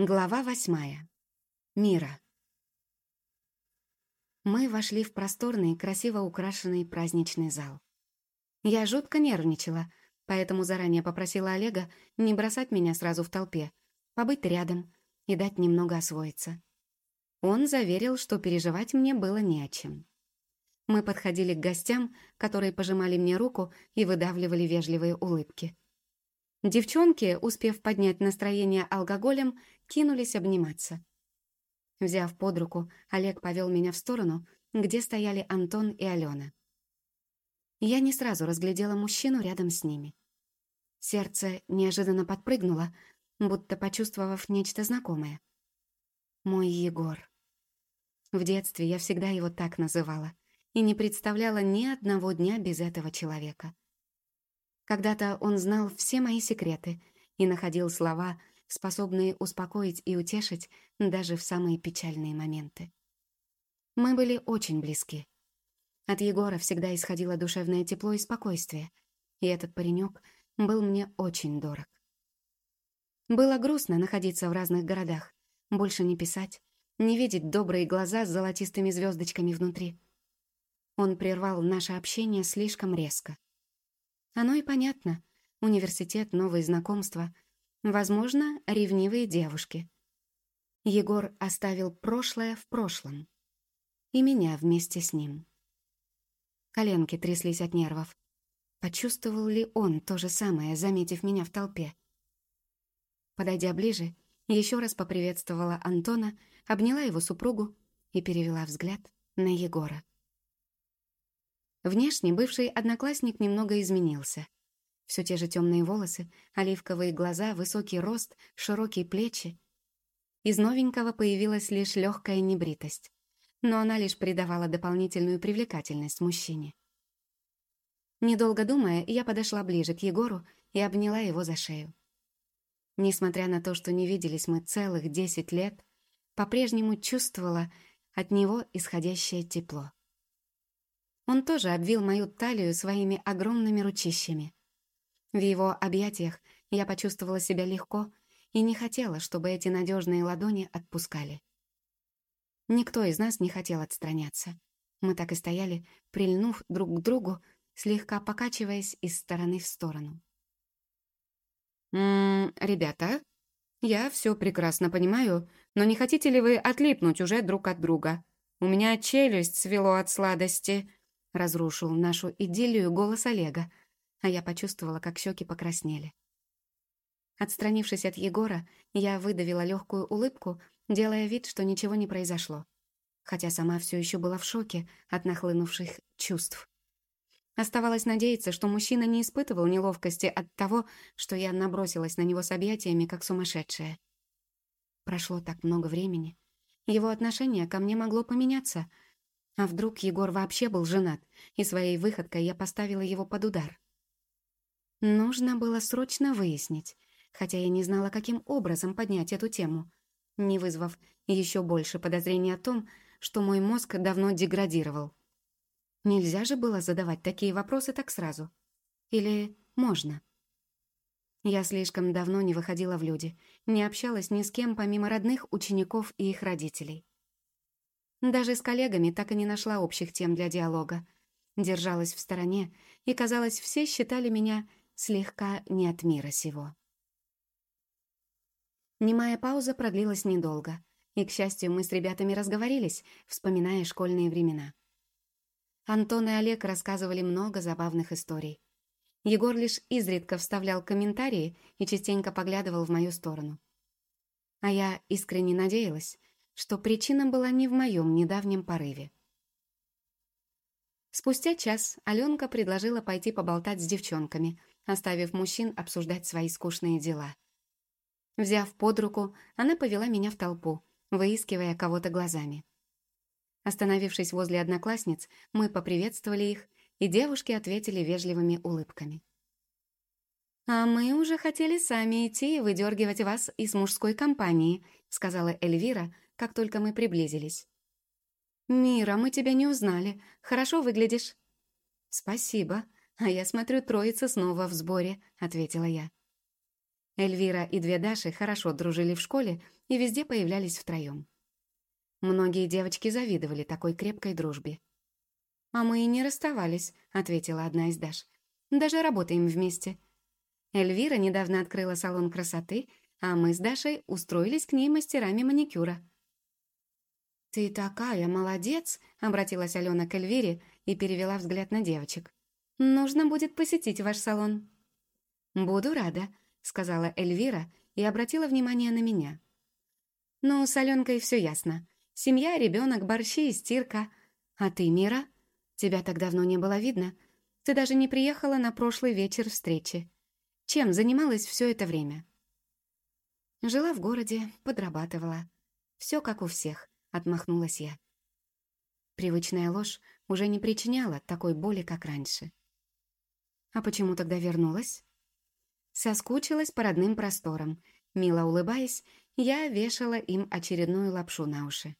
Глава восьмая. Мира. Мы вошли в просторный, красиво украшенный праздничный зал. Я жутко нервничала, поэтому заранее попросила Олега не бросать меня сразу в толпе, побыть рядом и дать немного освоиться. Он заверил, что переживать мне было не о чем. Мы подходили к гостям, которые пожимали мне руку и выдавливали вежливые улыбки. Девчонки, успев поднять настроение алкоголем, кинулись обниматься. Взяв под руку, Олег повел меня в сторону, где стояли Антон и Алена. Я не сразу разглядела мужчину рядом с ними. Сердце неожиданно подпрыгнуло, будто почувствовав нечто знакомое. Мой Егор. В детстве я всегда его так называла и не представляла ни одного дня без этого человека. Когда-то он знал все мои секреты и находил слова, способные успокоить и утешить даже в самые печальные моменты. Мы были очень близки. От Егора всегда исходило душевное тепло и спокойствие, и этот паренек был мне очень дорог. Было грустно находиться в разных городах, больше не писать, не видеть добрые глаза с золотистыми звездочками внутри. Он прервал наше общение слишком резко. Оно и понятно. Университет, новые знакомства. Возможно, ревнивые девушки. Егор оставил прошлое в прошлом. И меня вместе с ним. Коленки тряслись от нервов. Почувствовал ли он то же самое, заметив меня в толпе? Подойдя ближе, еще раз поприветствовала Антона, обняла его супругу и перевела взгляд на Егора. Внешне бывший одноклассник немного изменился. Все те же темные волосы, оливковые глаза, высокий рост, широкие плечи. Из новенького появилась лишь легкая небритость, но она лишь придавала дополнительную привлекательность мужчине. Недолго думая, я подошла ближе к Егору и обняла его за шею. Несмотря на то, что не виделись мы целых десять лет, по-прежнему чувствовала от него исходящее тепло. Он тоже обвил мою талию своими огромными ручищами. В его объятиях я почувствовала себя легко и не хотела, чтобы эти надежные ладони отпускали. Никто из нас не хотел отстраняться. Мы так и стояли, прильнув друг к другу, слегка покачиваясь из стороны в сторону. «Ммм, ребята, я все прекрасно понимаю, но не хотите ли вы отлипнуть уже друг от друга? У меня челюсть свело от сладости», Разрушил нашу идиллию голос Олега, а я почувствовала, как щеки покраснели. Отстранившись от Егора, я выдавила легкую улыбку, делая вид, что ничего не произошло, хотя сама все еще была в шоке от нахлынувших чувств. Оставалось надеяться, что мужчина не испытывал неловкости от того, что я набросилась на него с объятиями, как сумасшедшая. Прошло так много времени. Его отношение ко мне могло поменяться — а вдруг Егор вообще был женат, и своей выходкой я поставила его под удар? Нужно было срочно выяснить, хотя я не знала, каким образом поднять эту тему, не вызвав еще больше подозрений о том, что мой мозг давно деградировал. Нельзя же было задавать такие вопросы так сразу. Или можно? Я слишком давно не выходила в люди, не общалась ни с кем, помимо родных, учеников и их родителей. Даже с коллегами так и не нашла общих тем для диалога. Держалась в стороне, и, казалось, все считали меня слегка не от мира сего. Немая пауза продлилась недолго, и, к счастью, мы с ребятами разговорились, вспоминая школьные времена. Антон и Олег рассказывали много забавных историй. Егор лишь изредка вставлял комментарии и частенько поглядывал в мою сторону. А я искренне надеялась, что причина была не в моем недавнем порыве. Спустя час Аленка предложила пойти поболтать с девчонками, оставив мужчин обсуждать свои скучные дела. Взяв под руку, она повела меня в толпу, выискивая кого-то глазами. Остановившись возле одноклассниц, мы поприветствовали их, и девушки ответили вежливыми улыбками. «А мы уже хотели сами идти и выдергивать вас из мужской компании», сказала Эльвира, как только мы приблизились. «Мира, мы тебя не узнали. Хорошо выглядишь». «Спасибо. А я смотрю, троица снова в сборе», — ответила я. Эльвира и две Даши хорошо дружили в школе и везде появлялись втроем. Многие девочки завидовали такой крепкой дружбе. «А мы и не расставались», — ответила одна из Даш. «Даже работаем вместе. Эльвира недавно открыла салон красоты, а мы с Дашей устроились к ней мастерами маникюра». «Ты такая молодец!» — обратилась Алена к Эльвире и перевела взгляд на девочек. «Нужно будет посетить ваш салон». «Буду рада», — сказала Эльвира и обратила внимание на меня. «Ну, с Аленкой все ясно. Семья, ребенок, борщи и стирка. А ты, Мира? Тебя так давно не было видно. Ты даже не приехала на прошлый вечер встречи. Чем занималась все это время?» Жила в городе, подрабатывала. Все как у всех. — отмахнулась я. Привычная ложь уже не причиняла такой боли, как раньше. А почему тогда вернулась? Соскучилась по родным просторам. Мило улыбаясь, я вешала им очередную лапшу на уши.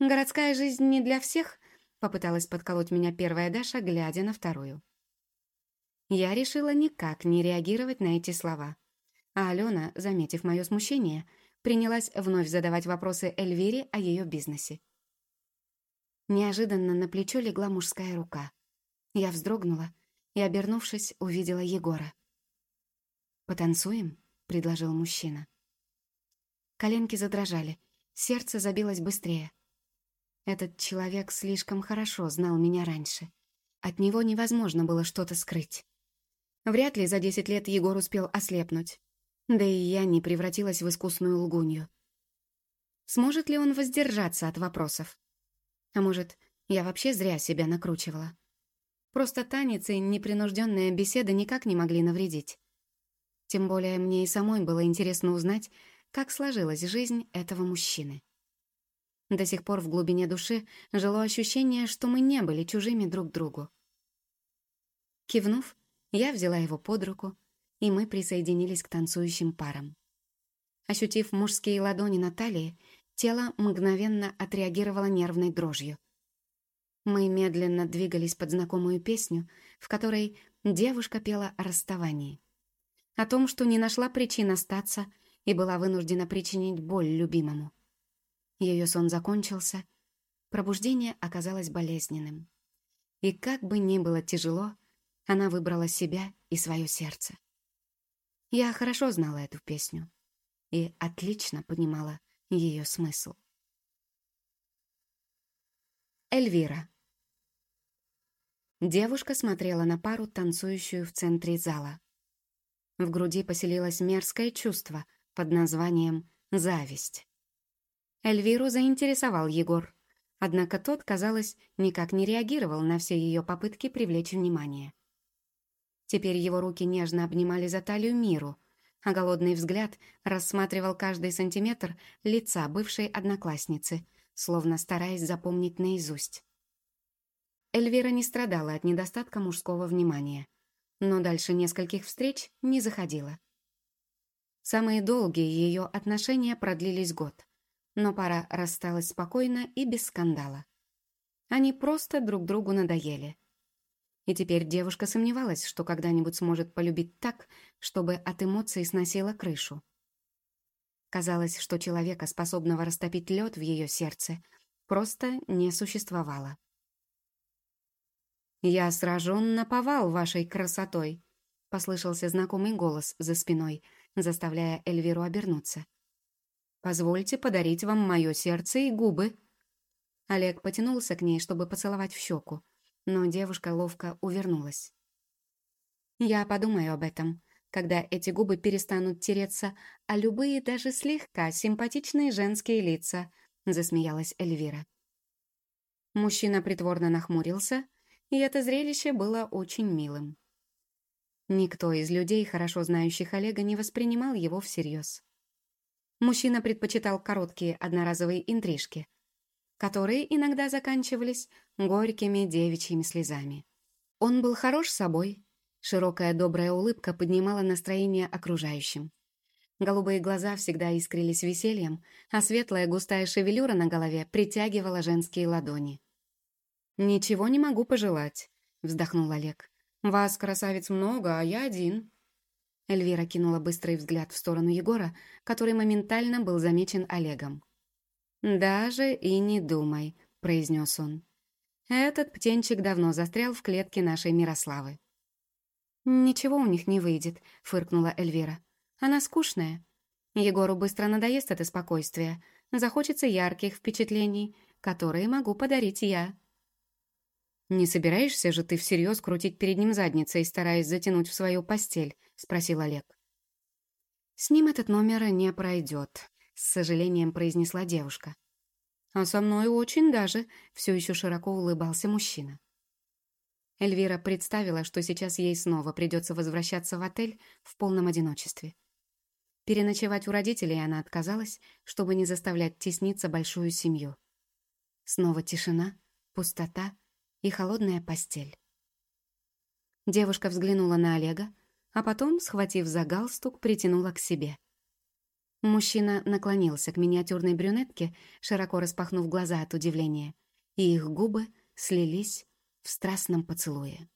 «Городская жизнь не для всех», — попыталась подколоть меня первая Даша, глядя на вторую. Я решила никак не реагировать на эти слова. А Алена, заметив мое смущение, — принялась вновь задавать вопросы Эльвире о ее бизнесе. Неожиданно на плечо легла мужская рука. Я вздрогнула и, обернувшись, увидела Егора. «Потанцуем?» — предложил мужчина. Коленки задрожали, сердце забилось быстрее. Этот человек слишком хорошо знал меня раньше. От него невозможно было что-то скрыть. Вряд ли за десять лет Егор успел ослепнуть. Да и я не превратилась в искусную лгунью. Сможет ли он воздержаться от вопросов? А может, я вообще зря себя накручивала? Просто танец и непринужденная беседа никак не могли навредить. Тем более мне и самой было интересно узнать, как сложилась жизнь этого мужчины. До сих пор в глубине души жило ощущение, что мы не были чужими друг другу. Кивнув, я взяла его под руку и мы присоединились к танцующим парам. Ощутив мужские ладони на талии, тело мгновенно отреагировало нервной дрожью. Мы медленно двигались под знакомую песню, в которой девушка пела о расставании. О том, что не нашла причин остаться и была вынуждена причинить боль любимому. Ее сон закончился, пробуждение оказалось болезненным. И как бы ни было тяжело, она выбрала себя и свое сердце. Я хорошо знала эту песню и отлично понимала ее смысл. Эльвира. Девушка смотрела на пару, танцующую в центре зала. В груди поселилось мерзкое чувство под названием «зависть». Эльвиру заинтересовал Егор, однако тот, казалось, никак не реагировал на все ее попытки привлечь внимание. Теперь его руки нежно обнимали за талию Миру, а голодный взгляд рассматривал каждый сантиметр лица бывшей одноклассницы, словно стараясь запомнить наизусть. Эльвира не страдала от недостатка мужского внимания, но дальше нескольких встреч не заходила. Самые долгие ее отношения продлились год, но пара рассталась спокойно и без скандала. Они просто друг другу надоели — и теперь девушка сомневалась, что когда-нибудь сможет полюбить так, чтобы от эмоций сносила крышу. Казалось, что человека, способного растопить лед в ее сердце, просто не существовало. «Я сражен на повал вашей красотой», — послышался знакомый голос за спиной, заставляя Эльвиру обернуться. «Позвольте подарить вам мое сердце и губы». Олег потянулся к ней, чтобы поцеловать в щеку, но девушка ловко увернулась. «Я подумаю об этом, когда эти губы перестанут тереться, а любые даже слегка симпатичные женские лица», — засмеялась Эльвира. Мужчина притворно нахмурился, и это зрелище было очень милым. Никто из людей, хорошо знающих Олега, не воспринимал его всерьез. Мужчина предпочитал короткие одноразовые интрижки, которые иногда заканчивались горькими девичьими слезами. Он был хорош собой. Широкая добрая улыбка поднимала настроение окружающим. Голубые глаза всегда искрились весельем, а светлая густая шевелюра на голове притягивала женские ладони. «Ничего не могу пожелать», — вздохнул Олег. «Вас, красавиц, много, а я один». Эльвира кинула быстрый взгляд в сторону Егора, который моментально был замечен Олегом. «Даже и не думай», — произнес он. «Этот птенчик давно застрял в клетке нашей Мирославы». «Ничего у них не выйдет», — фыркнула Эльвира. «Она скучная. Егору быстро надоест это спокойствие. Захочется ярких впечатлений, которые могу подарить я». «Не собираешься же ты всерьез крутить перед ним задницей, стараясь затянуть в свою постель?» — спросил Олег. «С ним этот номер не пройдет», — с сожалением произнесла девушка. «А со мной очень даже», — все еще широко улыбался мужчина. Эльвира представила, что сейчас ей снова придется возвращаться в отель в полном одиночестве. Переночевать у родителей она отказалась, чтобы не заставлять тесниться большую семью. Снова тишина, пустота и холодная постель. Девушка взглянула на Олега, а потом, схватив за галстук, притянула к себе. Мужчина наклонился к миниатюрной брюнетке, широко распахнув глаза от удивления, и их губы слились в страстном поцелуе.